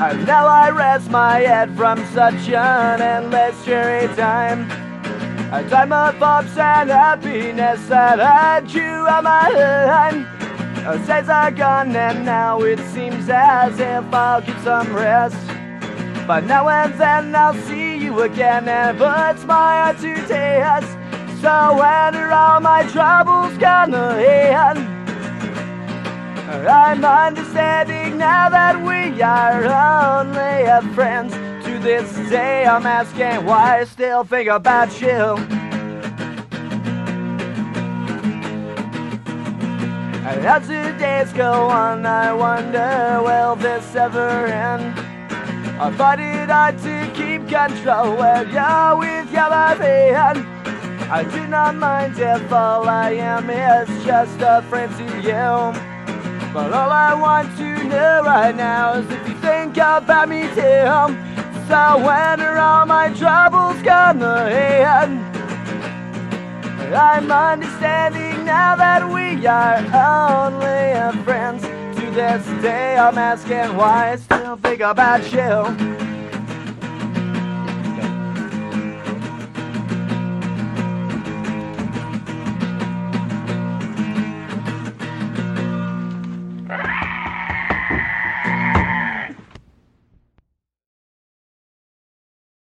Now I rest my head from such an endless dreary time. A time of hopes and happiness that I drew on my hand. Those days are gone and now it seems as if I'll get some rest. But now and then I'll see you again and put my heart to test. So when are all my troubles gonna end? I'm understanding now that we are only friends. To this day, I'm asking why I still think about you. And as the days go on, I wonder, will this ever end? I find it hard to keep control when you're with your left hand. I do not mind if all I am is just a friend to you. But all I want to know right now is if you think about me too. So when are all my troubles gonna end? I'm understanding now that we are only friends. To this day, I'm asking why I still think about you.